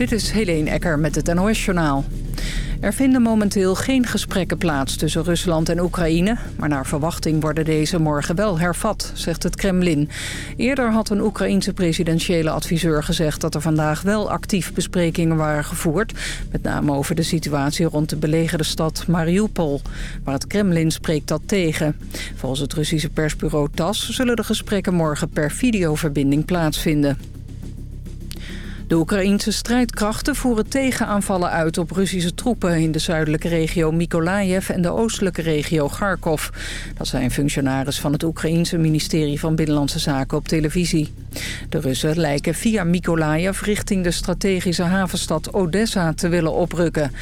Dit is Helene Ecker met het NOS-journaal. Er vinden momenteel geen gesprekken plaats tussen Rusland en Oekraïne... maar naar verwachting worden deze morgen wel hervat, zegt het Kremlin. Eerder had een Oekraïense presidentiële adviseur gezegd... dat er vandaag wel actief besprekingen waren gevoerd... met name over de situatie rond de belegerde stad Mariupol. Maar het Kremlin spreekt dat tegen. Volgens het Russische persbureau TAS zullen de gesprekken morgen per videoverbinding plaatsvinden. De Oekraïense strijdkrachten voeren tegenaanvallen uit op Russische troepen... in de zuidelijke regio Mykolaiv en de oostelijke regio Kharkov. Dat zijn functionaris van het Oekraïense ministerie van Binnenlandse Zaken op televisie. De Russen lijken via Mykolaiv richting de strategische havenstad Odessa te willen oprukken.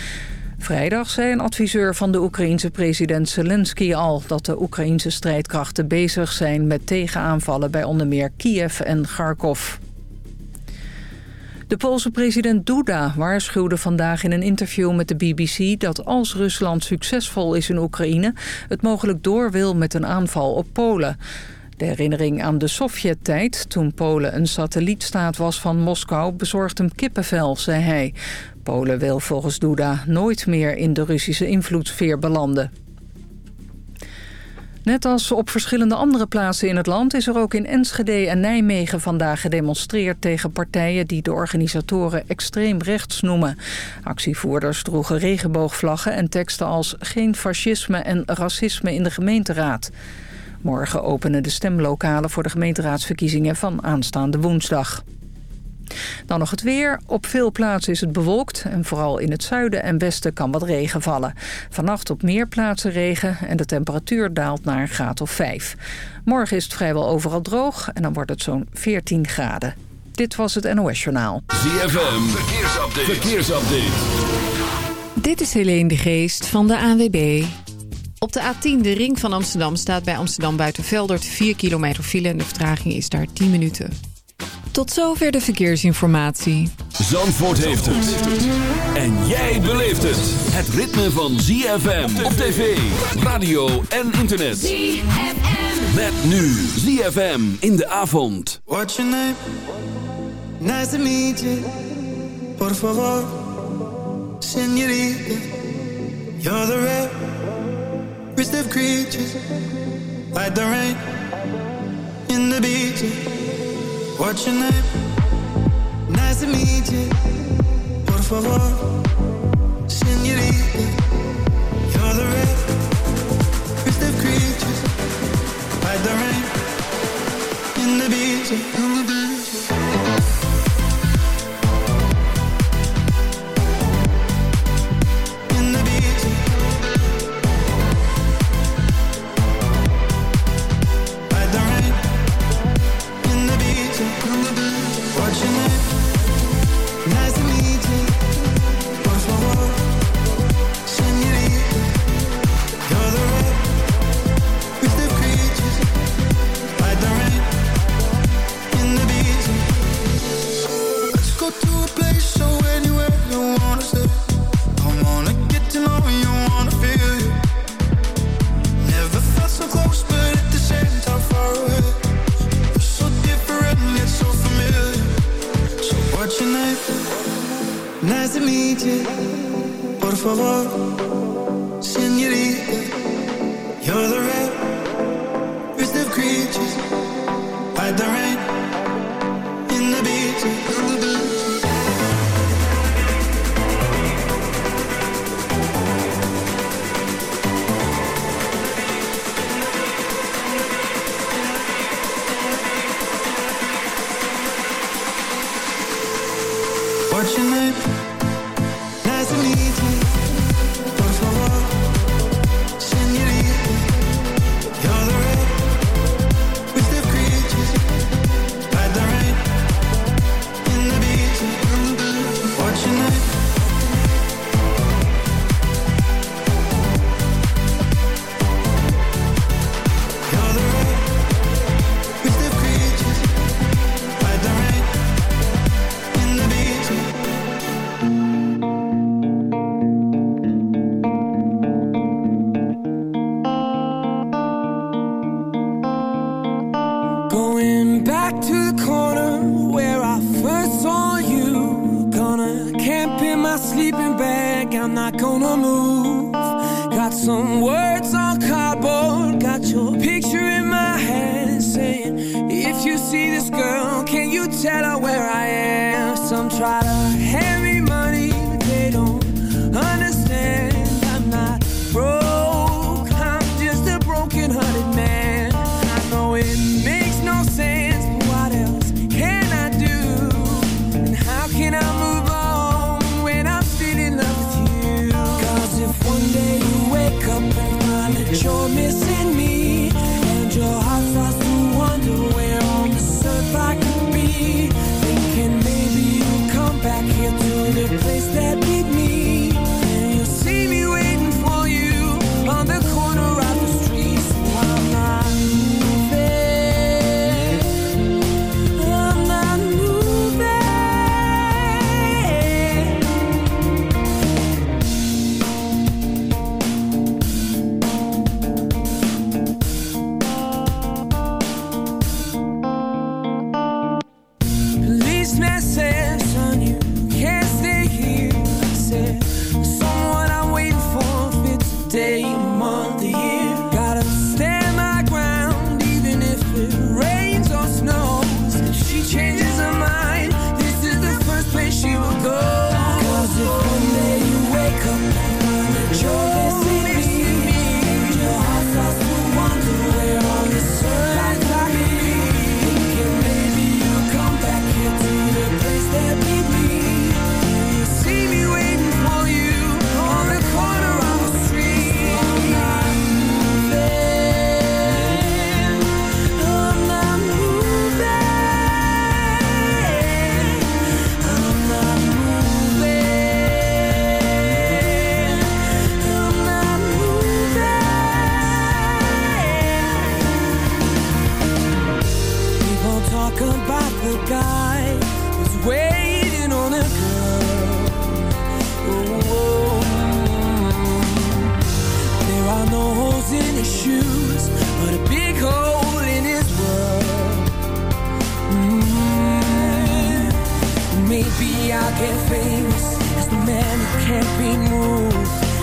Vrijdag zei een adviseur van de Oekraïense president Zelensky al... dat de Oekraïense strijdkrachten bezig zijn met tegenaanvallen bij onder meer Kiev en Kharkov. De Poolse president Duda waarschuwde vandaag in een interview met de BBC... dat als Rusland succesvol is in Oekraïne... het mogelijk door wil met een aanval op Polen. De herinnering aan de Sovjet-tijd, toen Polen een satellietstaat was van Moskou... bezorgt hem kippenvel, zei hij. Polen wil volgens Duda nooit meer in de Russische invloedssfeer belanden. Net als op verschillende andere plaatsen in het land... is er ook in Enschede en Nijmegen vandaag gedemonstreerd... tegen partijen die de organisatoren extreem rechts noemen. Actievoerders droegen regenboogvlaggen en teksten als... geen fascisme en racisme in de gemeenteraad. Morgen openen de stemlokalen voor de gemeenteraadsverkiezingen van aanstaande woensdag. Dan nog het weer. Op veel plaatsen is het bewolkt en vooral in het zuiden en westen kan wat regen vallen. Vannacht op meer plaatsen regen en de temperatuur daalt naar een graad of 5. Morgen is het vrijwel overal droog en dan wordt het zo'n 14 graden. Dit was het NOS Journaal. ZFM, verkeersupdate. verkeersupdate. Dit is Helene de Geest van de ANWB. Op de A10, de ring van Amsterdam, staat bij Amsterdam Buitenveldert 4 kilometer file en de vertraging is daar 10 minuten. Tot zover de verkeersinformatie. Zandvoort heeft het. En jij beleeft het. Het ritme van ZFM op tv, radio en internet. ZFM. Met nu ZFM in de avond. What's your name? Nice to meet you. Por favor, señorita. You're the rare, of creatures. Like the rain in the beach. What's your name? Nice to meet you. Por favor, señorita. You're the red, of creatures. Like the rain in the beach, in the beach. Nice to meet you. Por favor, señorita. You're the Maybe I get famous as the man who can't be moved.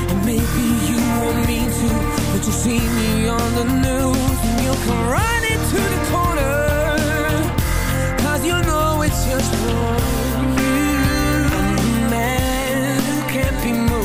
And maybe you won't mean to, but you'll see me on the news. And you'll come running to the corner, cause you know it's just for you. I'm the man who can't be moved.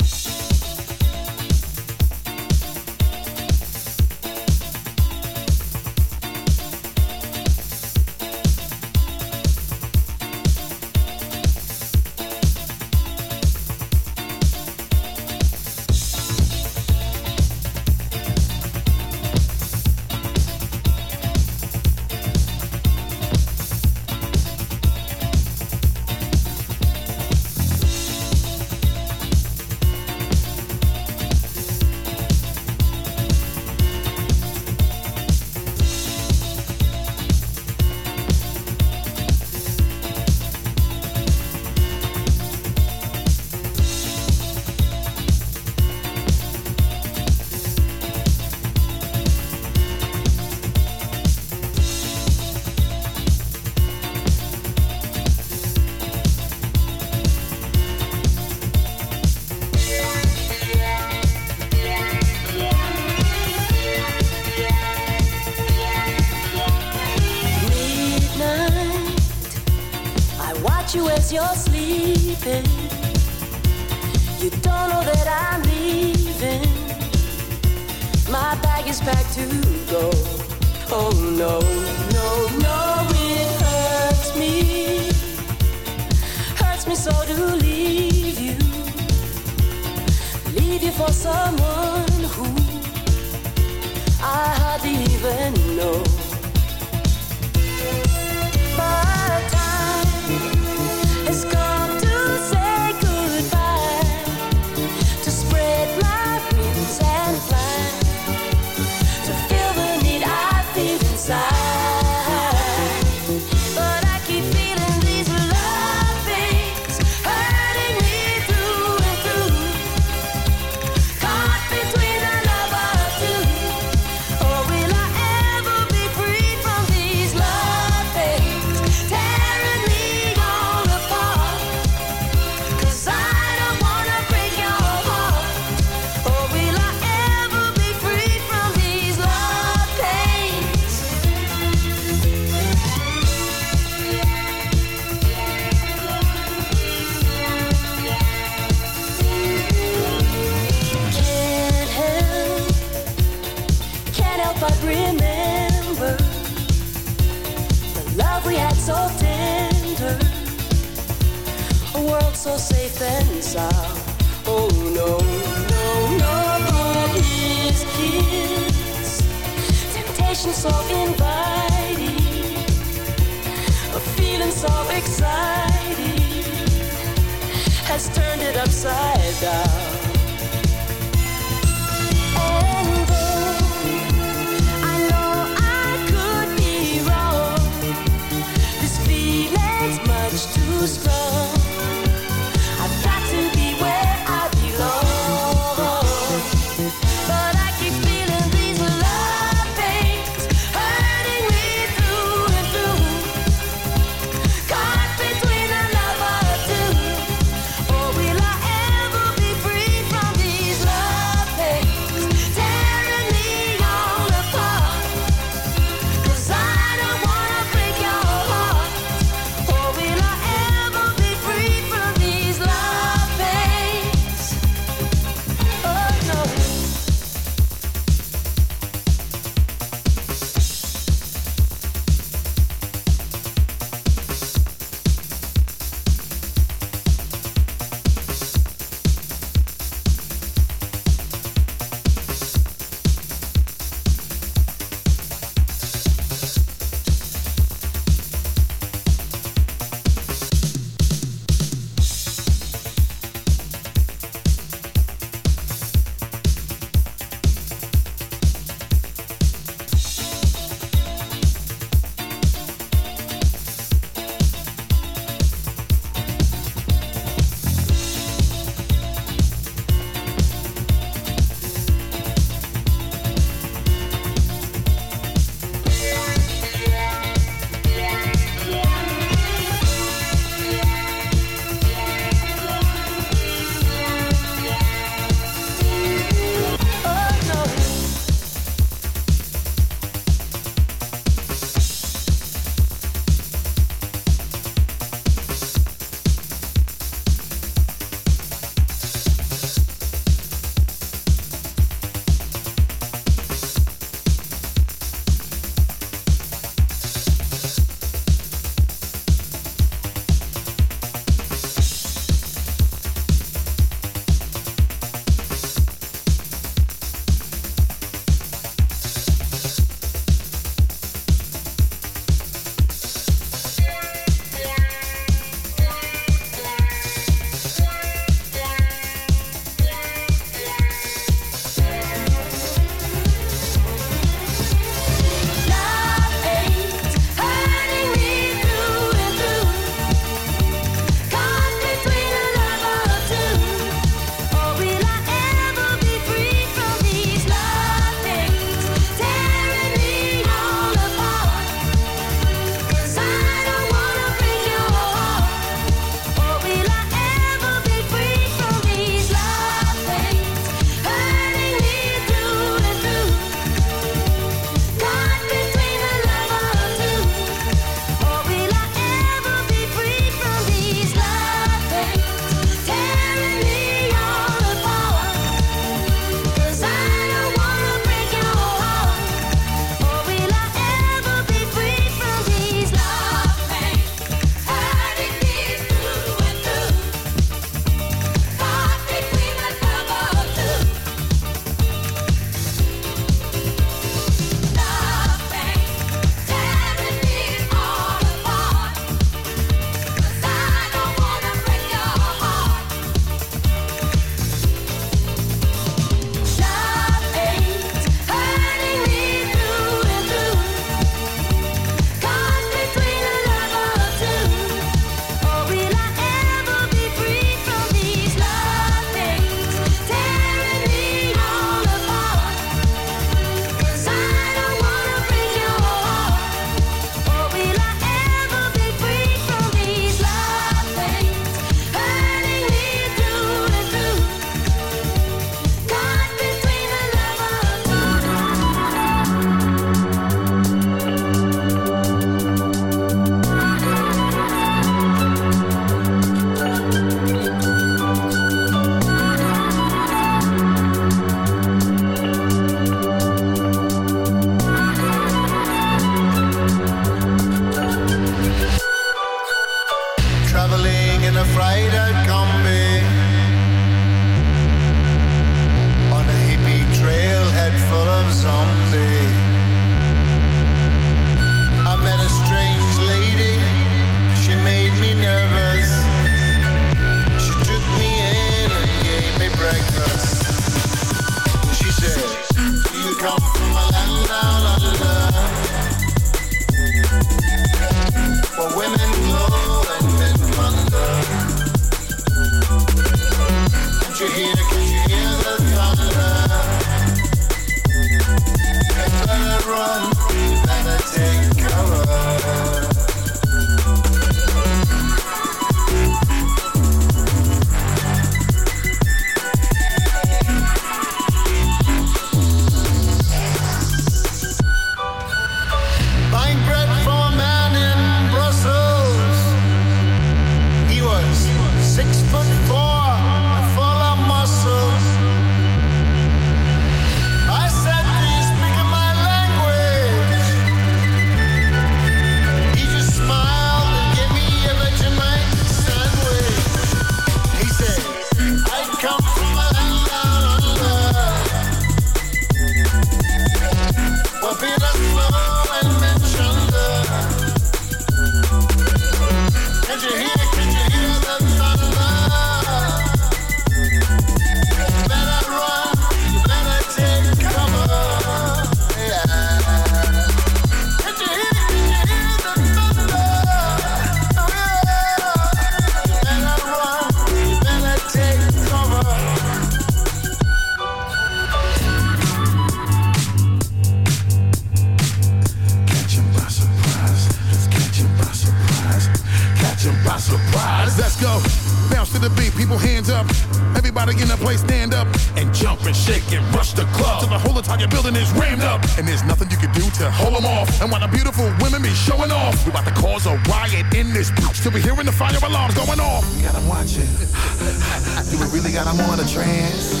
Riot in this bitch. Till we hearing the fire alarms going off. We got them watching. do we really got them on a trance?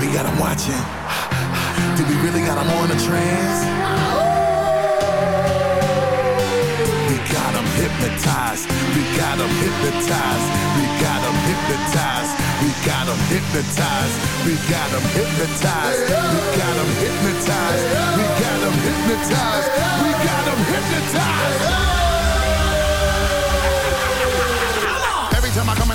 We got them watching. Do we really got them on a trance? We got them hypnotized. We got them hypnotized. We got them hypnotized. We got them hypnotized. We got them hypnotized. We got them hypnotized. We got them hypnotized. We got them hypnotized.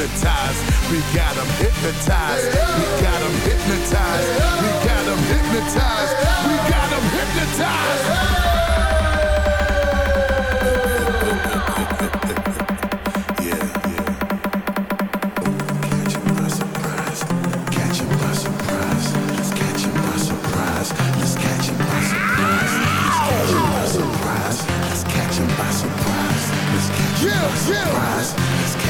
Hypnotized. We got them hypnotized. We got them hypnotized. We got them hypnotized. We got them hypnotized. Him by surprise. Let's catch